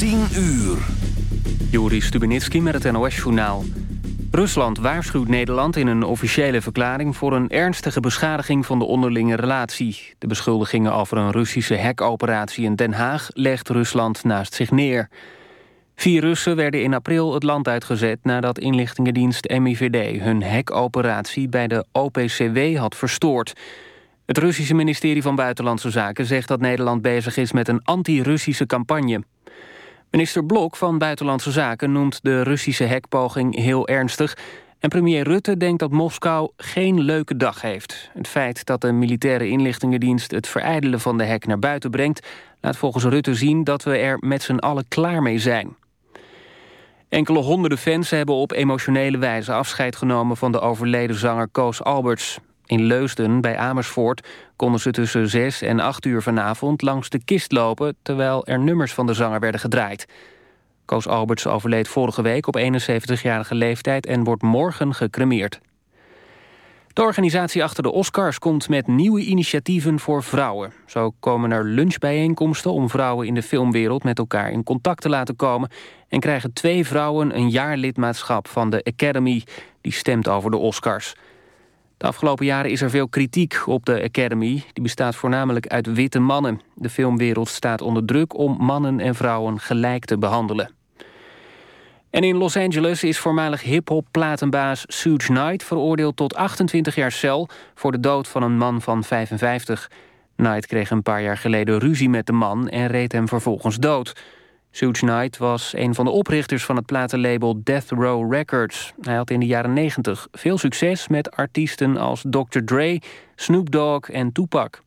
10 uur. Juri Stubenitski met het NOS-journaal. Rusland waarschuwt Nederland in een officiële verklaring... voor een ernstige beschadiging van de onderlinge relatie. De beschuldigingen over een Russische hackoperatie in Den Haag... legt Rusland naast zich neer. Vier Russen werden in april het land uitgezet... nadat inlichtingendienst MIVD hun hackoperatie bij de OPCW had verstoord... Het Russische ministerie van Buitenlandse Zaken zegt dat Nederland bezig is met een anti-Russische campagne. Minister Blok van Buitenlandse Zaken noemt de Russische hekpoging heel ernstig... en premier Rutte denkt dat Moskou geen leuke dag heeft. Het feit dat de militaire inlichtingendienst het verijdelen van de hek naar buiten brengt... laat volgens Rutte zien dat we er met z'n allen klaar mee zijn. Enkele honderden fans hebben op emotionele wijze afscheid genomen... van de overleden zanger Koos Alberts. In Leusden bij Amersfoort konden ze tussen 6 en 8 uur vanavond langs de kist lopen... terwijl er nummers van de zanger werden gedraaid. Koos Alberts overleed vorige week op 71-jarige leeftijd... en wordt morgen gecremeerd. De organisatie achter de Oscars komt met nieuwe initiatieven voor vrouwen. Zo komen er lunchbijeenkomsten om vrouwen in de filmwereld... met elkaar in contact te laten komen... en krijgen twee vrouwen een jaarlidmaatschap van de Academy... die stemt over de Oscars... De afgelopen jaren is er veel kritiek op de Academy. Die bestaat voornamelijk uit witte mannen. De filmwereld staat onder druk om mannen en vrouwen gelijk te behandelen. En in Los Angeles is voormalig hip-hop platenbaas Suge Knight veroordeeld tot 28 jaar cel voor de dood van een man van 55. Knight kreeg een paar jaar geleden ruzie met de man en reed hem vervolgens dood. Suge Knight was een van de oprichters van het platenlabel Death Row Records. Hij had in de jaren 90 veel succes met artiesten als Dr. Dre, Snoop Dogg en Tupac.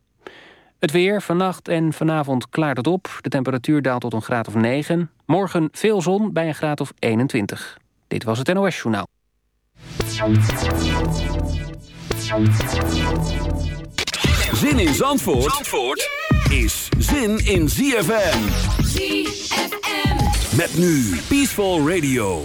Het weer, vannacht en vanavond klaart het op. De temperatuur daalt tot een graad of 9. Morgen veel zon bij een graad of 21. Dit was het NOS Journaal. Zin in Zandvoort, Zandvoort is zin in ZFM. ZFM. Met nu Peaceful Radio.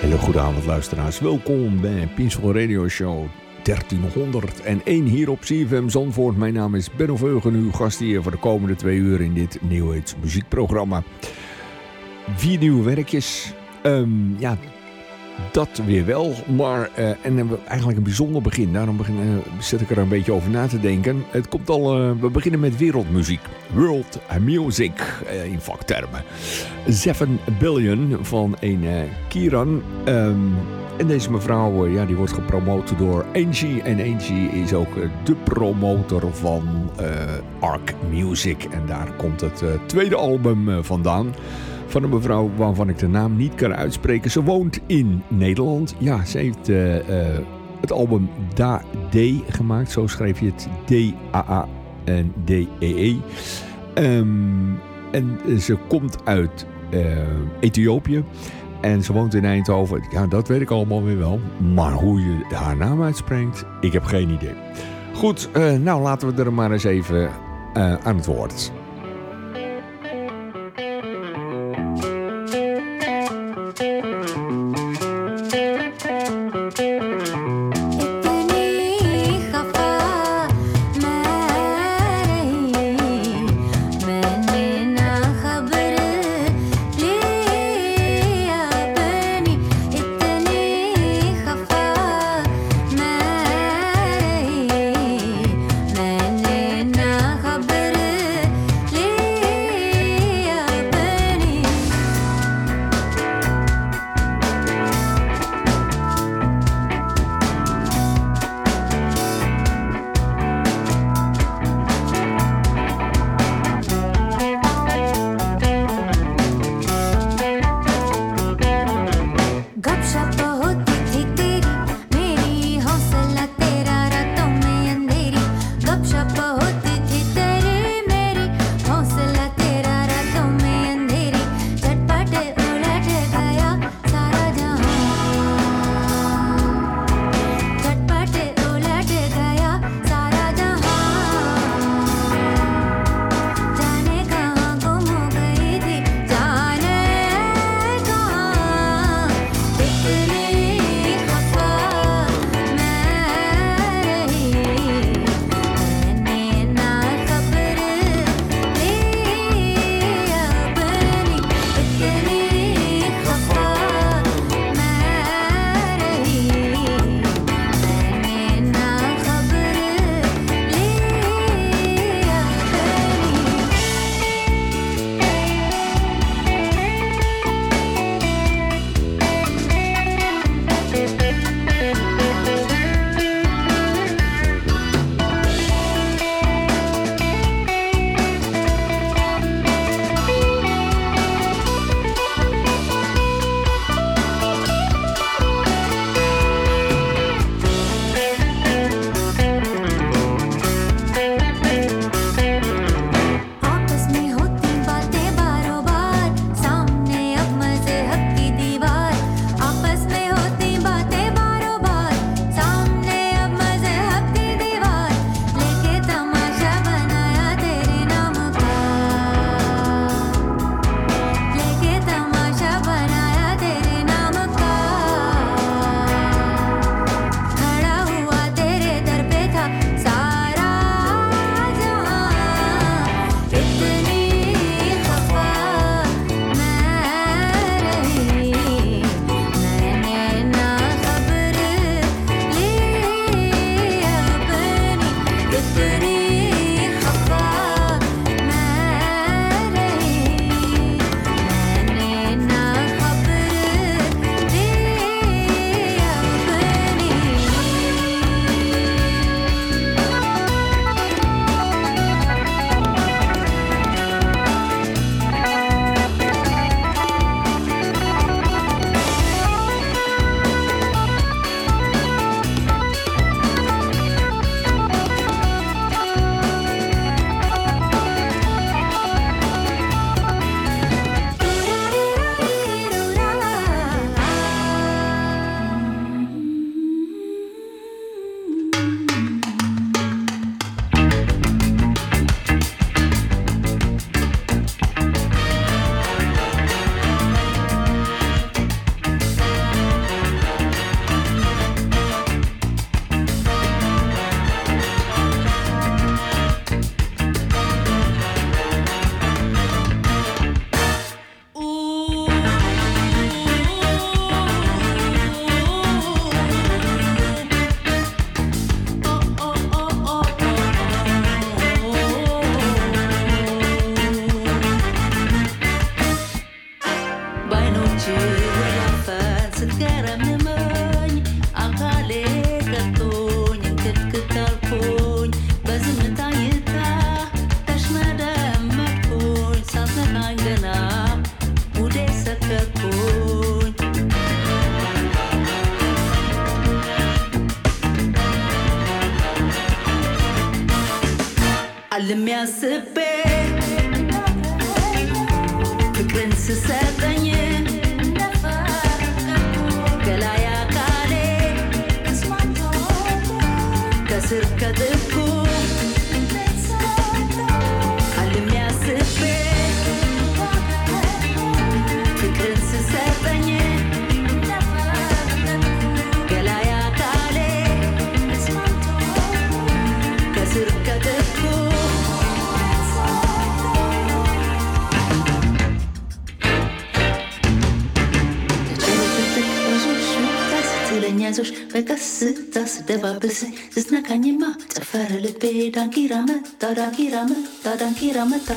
Hele goede avond luisteraars. Welkom bij Peaceful Radio Show 1301 hier op CFM Zandvoort. Mijn naam is Benno Veugen, uw gast hier voor de komende twee uur in dit Age muziekprogramma. Vier nieuwe werkjes. Ehm, ja, dat weer wel. Maar, eh, en eigenlijk een bijzonder begin. Daarom begin, eh, zet ik er een beetje over na te denken. Het komt al, eh, we beginnen met wereldmuziek. World Music in vaktermen. 7 billion van een Kiran. Ehm, en deze mevrouw eh, ja, die wordt gepromoot door Angie. En Angie is ook eh, de promotor van eh, Arc Music. En daar komt het tweede album vandaan. Van een mevrouw waarvan ik de naam niet kan uitspreken. Ze woont in Nederland. Ja, ze heeft het album Da D gemaakt. Zo schreef je het D-A-A en D-E-E. Ehm, en ze komt uit Ethiopië. En ze woont in Eindhoven. Ja, dat weet ik allemaal weer wel. Maar hoe je haar naam uitspreekt, ik heb geen idee. Goed, eh, nou laten we er maar eens even eh, aan het woord. nasip አለባበስ ስትነካኝማ ጨፈረ ልቤ። ዳንኪራ መታ ዳንኪራ መታ ዳንኪራ መታ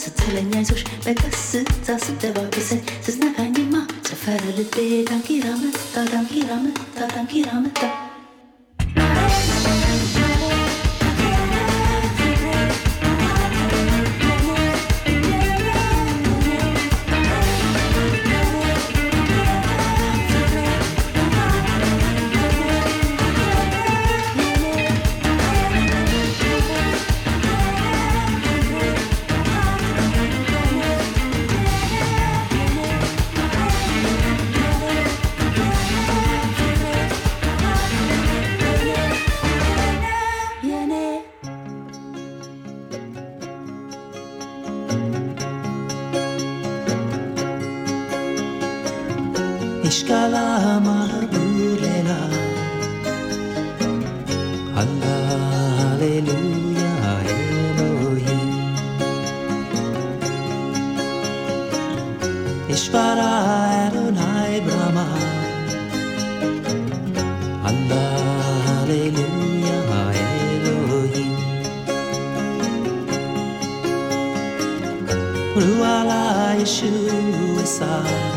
ስለኛ አይዞሽ በቀስታ ስደባብሰኝ ስዝነካኝማ ጭፈረ ልቤ ዳንኪራ መታ ዳንኪራ መታ ዳንኪራ መታ משקלה המרבורלה. הללויה אלוהים. נשברה אדוני ברמה. הללויה אלוהים. ולוואלה ישוע שר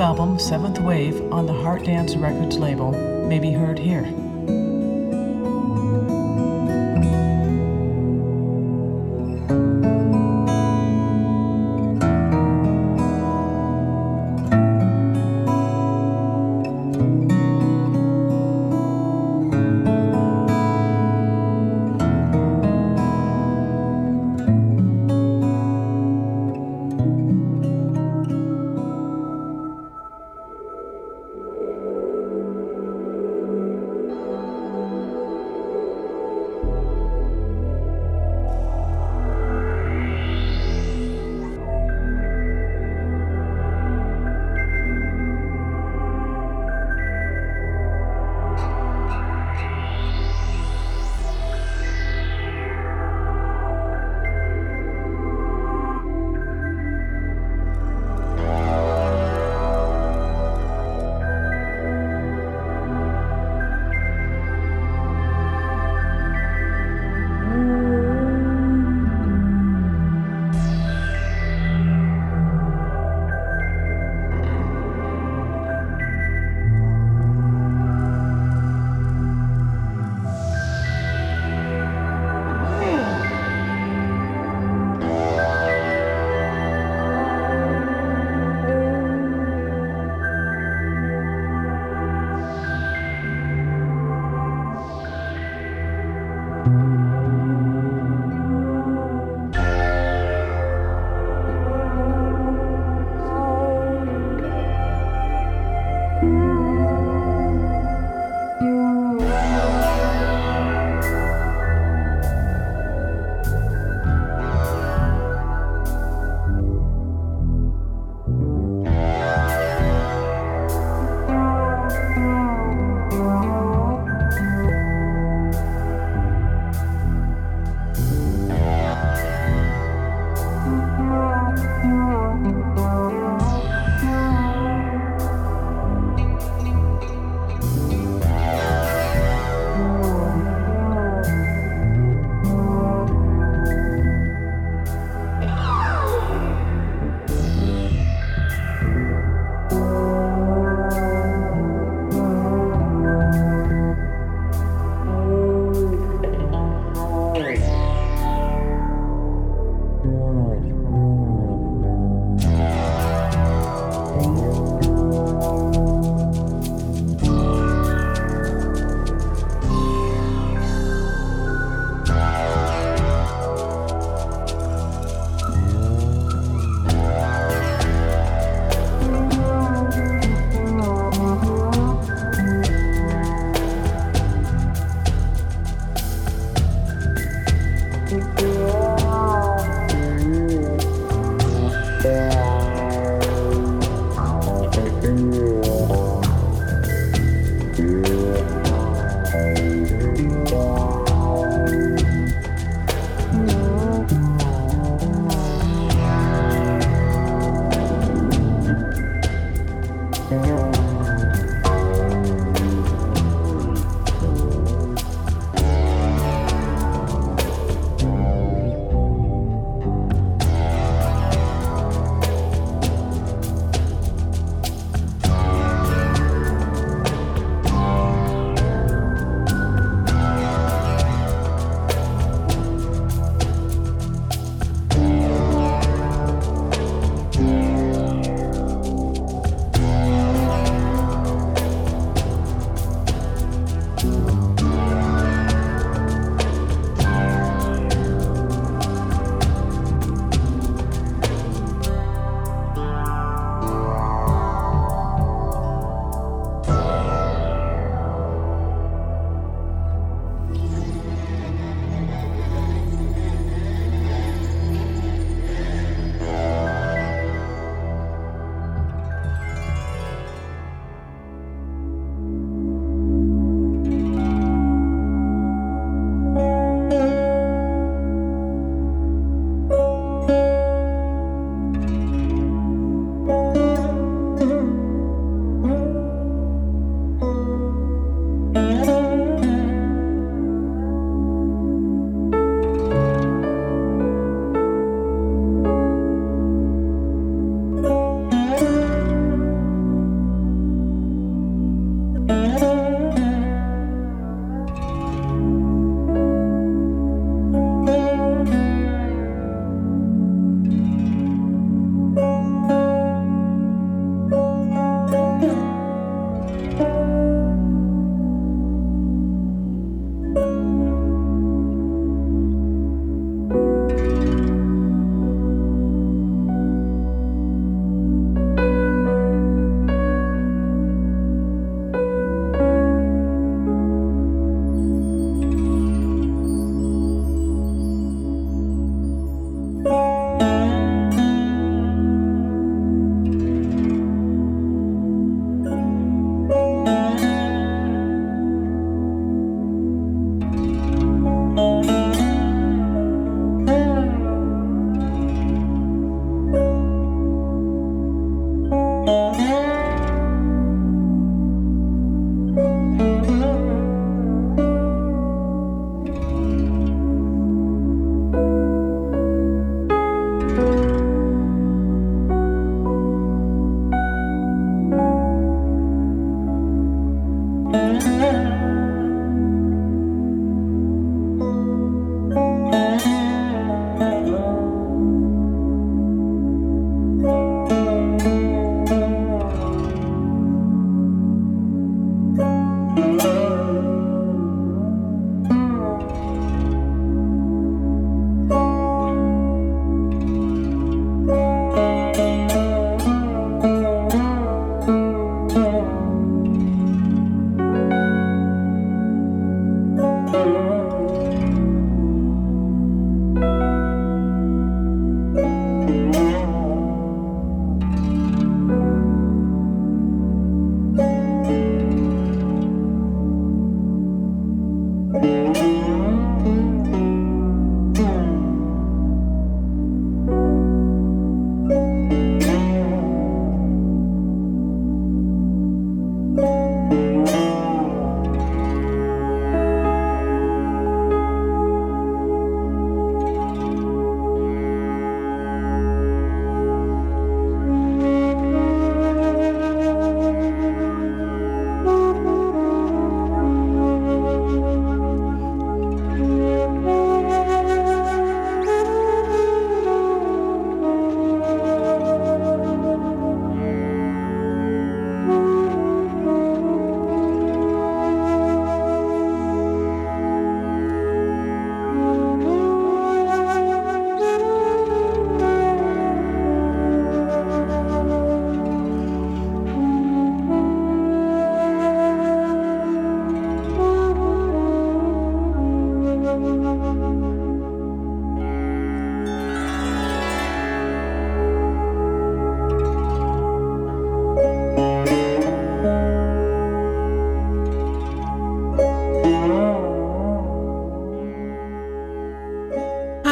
album, Seventh Wave, on the Heart Dance Records label, may be heard here.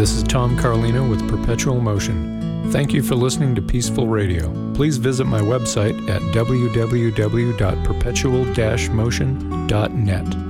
This is Tom Carlino with Perpetual Motion. Thank you for listening to Peaceful Radio. Please visit my website at www.perpetual-motion.net.